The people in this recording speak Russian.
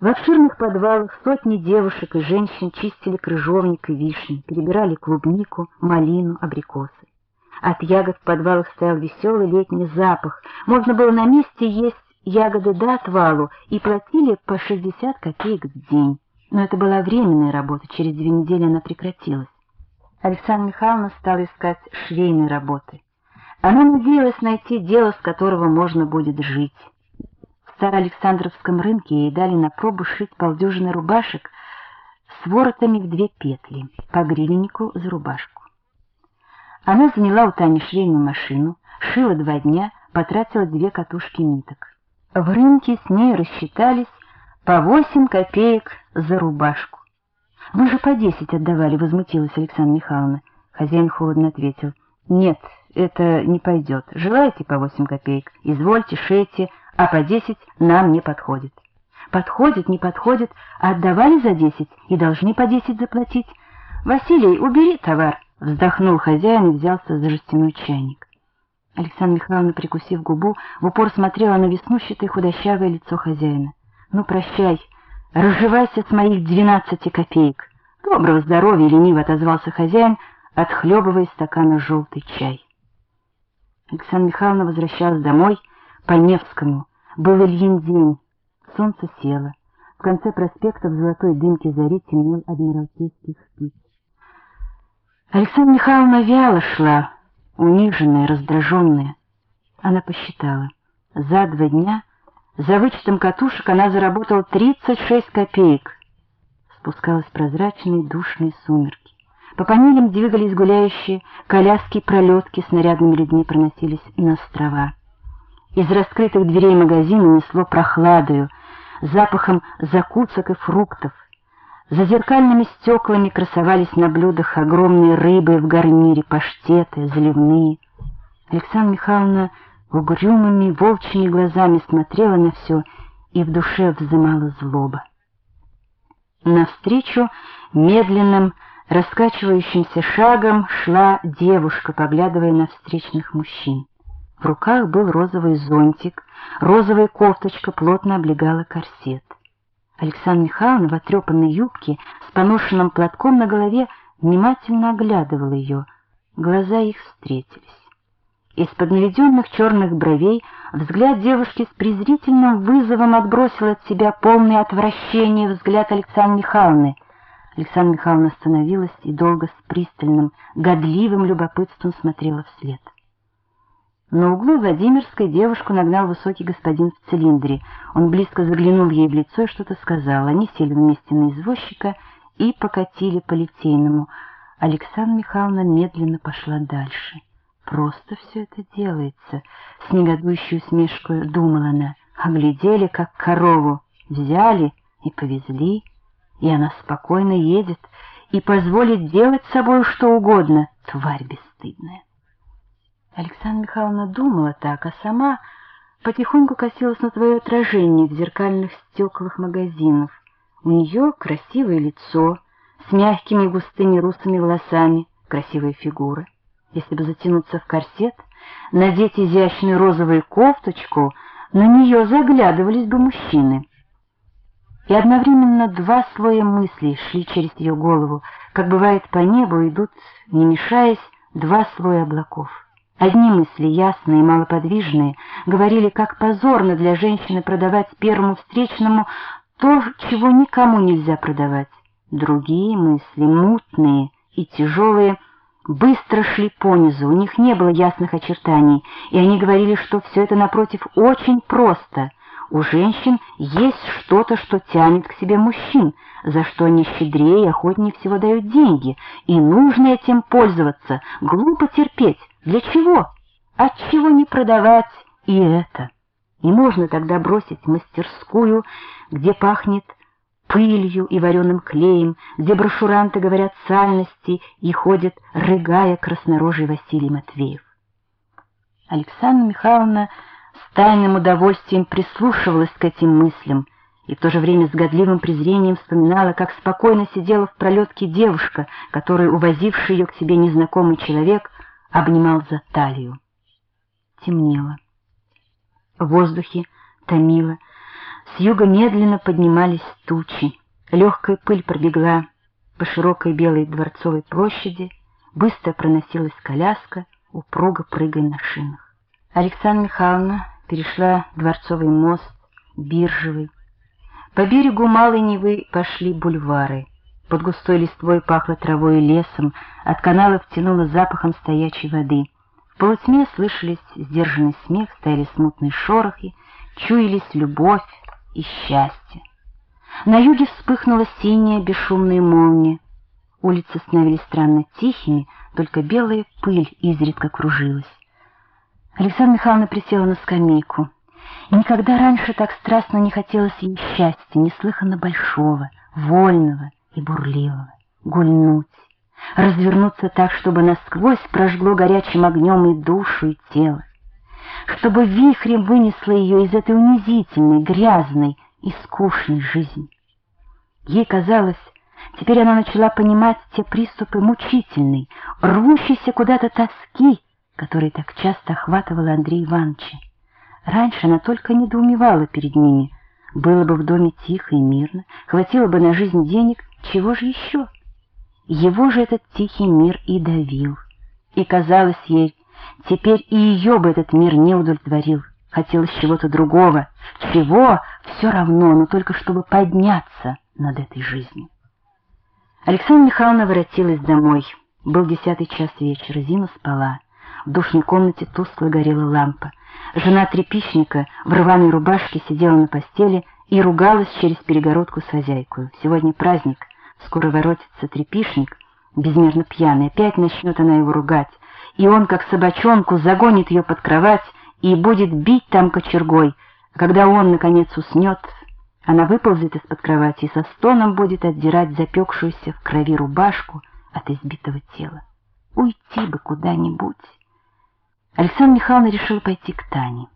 В обширных подвалах сотни девушек и женщин чистили крыжовник и вишни, перебирали клубнику, малину, абрикосы. От ягод в подвалах стоял веселый летний запах. Можно было на месте есть ягоды до отвалу и платили по 60 копеек в день. Но это была временная работа, через две недели она прекратилась. Александра Михайловна стала искать швейной работы. Она надеялась найти дело, с которого можно будет жить. Староалександровском рынке ей дали на пробу шить полдюжины рубашек с воротами в две петли, по гривеннику за рубашку. Она заняла у Тани швейную машину, шила два дня, потратила две катушки ниток. В рынке с ней рассчитались по восемь копеек за рубашку. «Вы же по десять отдавали», — возмутилась Александра Михайловна. Хозяин холодно ответил. «Нет, это не пойдет. Желаете по восемь копеек? Извольте, шейте, а по десять нам не подходит». «Подходит, не подходит, а отдавали за десять и должны по десять заплатить. Василий, убери товар». Вздохнул хозяин и взялся за жестяной чайник. Александра Михайловна, прикусив губу, в упор смотрела на веснущатое худощавое лицо хозяина. «Ну, прощай, разживайся с моих двенадцати копеек». «Доброго здоровья!» — лениво отозвался хозяин, отхлебывая из стакана желтый чай. Александра Михайловна возвращалась домой по Невскому. Был Ильин день. Солнце село. В конце проспекта в золотой дымке зари темнел адмиралтейский шпиц. Александра Михайловна вяло шла, униженная, раздраженная. Она посчитала. За два дня, за вычетом катушек, она заработала 36 копеек. Спускалась прозрачные душные сумерки. По панелям двигались гуляющие коляски-пролетки, с нарядными людьми проносились на острова. Из раскрытых дверей магазина несло прохладою, запахом закусок и фруктов. За зеркальными стеклами красовались на блюдах огромные рыбы в гарнире, паштеты, заливные. Александра Михайловна угрюмыми волчьими глазами смотрела на все и в душе взымала злоба. Навстречу медленным, раскачивающимся шагом шла девушка, поглядывая на встречных мужчин. В руках был розовый зонтик, розовая кофточка плотно облегала корсет. Александра Михайловна в отрепанной юбке с поношенным платком на голове внимательно оглядывала ее. Глаза их встретились. Из-под наведенных черных бровей взгляд девушки с презрительным вызовом отбросил от себя полное отвращение взгляд Александры Михайловны. Александра Михайловна остановилась и долго с пристальным, годливым любопытством смотрела вслед. На углу Владимирской девушку нагнал высокий господин в цилиндре. Он близко заглянул ей в лицо и что-то сказал. Они сели вместе на извозчика и покатили по Литейному. Александра Михайловна медленно пошла дальше. «Просто все это делается», — с негодующей усмешкой думала она. «Оглядели, как корову, взяли и повезли, и она спокойно едет и позволит делать с собой что угодно, тварь бесстыдная». Александра Михайловна думала так, а сама потихоньку косилась на свое отражение в зеркальных стеклах магазинов. У нее красивое лицо с мягкими густыми русыми волосами, красивая фигура. Если бы затянуться в корсет, надеть изящную розовую кофточку, на нее заглядывались бы мужчины. И одновременно два слоя мыслей шли через ее голову, как бывает по небу идут, не мешаясь, два слоя облаков. Одни мысли, ясные и малоподвижные, говорили, как позорно для женщины продавать первому встречному то, чего никому нельзя продавать. Другие мысли, мутные и тяжелые, быстро шли понизу, у них не было ясных очертаний, и они говорили, что все это, напротив, очень просто. У женщин есть что-то, что тянет к себе мужчин, за что они щедрее и охотнее всего дают деньги, и нужно этим пользоваться, глупо терпеть. Для чего? Отчего не продавать и это? И можно тогда бросить мастерскую, где пахнет пылью и вареным клеем, где брошюранты говорят сальности и ходит, рыгая краснорожий Василий Матвеев. Александра Михайловна с тайным удовольствием прислушивалась к этим мыслям и в то же время с годливым презрением вспоминала, как спокойно сидела в пролетке девушка, которую увозивший ее к себе незнакомый человек обнимал за талию. Темнело. В воздухе томило, С юга медленно поднимались тучи. Легкая пыль пробегла по широкой белой дворцовой площади, быстро проносилась коляска, упруго прыгая на шинах. Александра Михайловна перешла Дворцовый мост, Биржевый. По берегу Малой Невы пошли бульвары. Под густой листвой пахло травой и лесом, от каналов тянуло запахом стоячей воды. В полутьме слышались сдержанный смех, стояли смутные шорохи, чуялись любовь и счастье. На юге вспыхнула синяя бесшумная молния. Улицы становились странно тихими, только белая пыль изредка кружилась. Александра Михайловна присела на скамейку. никогда раньше так страстно не хотелось ей счастья, неслыханно большого, вольного и бурливого. Гульнуть, развернуться так, чтобы насквозь прожгло горячим огнем и душу, и тело. Чтобы вихрем вынесло ее из этой унизительной, грязной и скучной жизни. Ей казалось, теперь она начала понимать те приступы мучительной, рвущейся куда-то тоски, которые так часто охватывала Андрей Ивановича. Раньше она только недоумевала перед ними. Было бы в доме тихо и мирно, хватило бы на жизнь денег, чего же еще? Его же этот тихий мир и давил. И казалось ей, теперь и ее бы этот мир не удовлетворил. Хотелось чего-то другого. Чего? Все равно, но только чтобы подняться над этой жизнью. Александра Михайловна воротилась домой. Был десятый час вечера, Зина спала. В душной комнате тускло горела лампа. Жена трепичника в рваной рубашке сидела на постели и ругалась через перегородку с хозяйкой. Сегодня праздник, скоро воротится трепишник, безмерно пьяный, опять начнет она его ругать, и он, как собачонку, загонит ее под кровать и будет бить там кочергой. А когда он, наконец, уснет, она выползет из-под кровати и со стоном будет отдирать запекшуюся в крови рубашку от избитого тела. Уйти бы куда-нибудь. Александра Михайловна решила пойти к Тане.